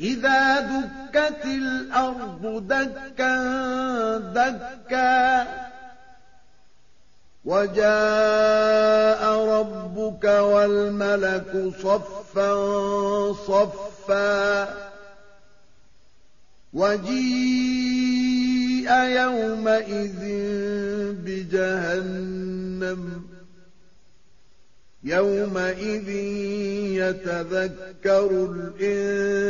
إذا دكت الأرض دكا دكا وجاء ربك والملك صفا صفا وجيء يومئذ بجهنم يومئذ يتذكر